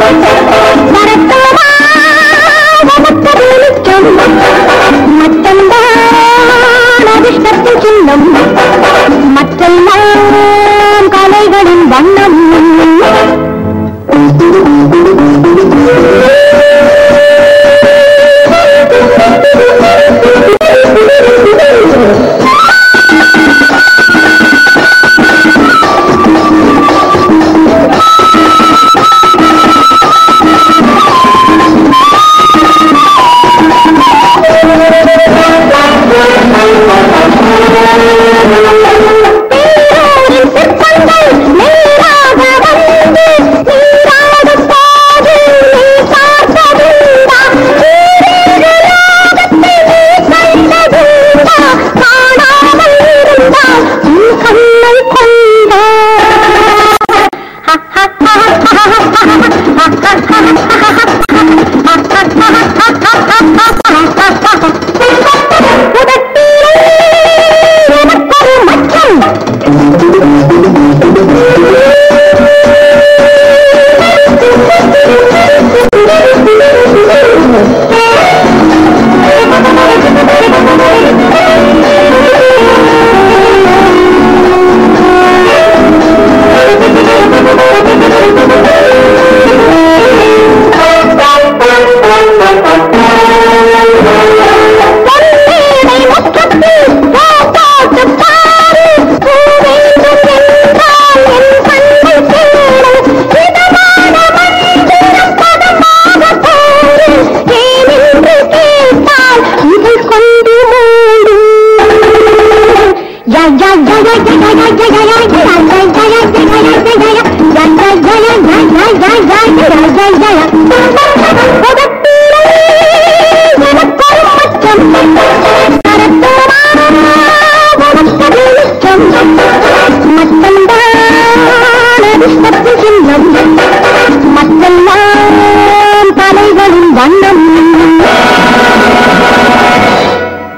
Thank you. Hallelujah. வண்ணம்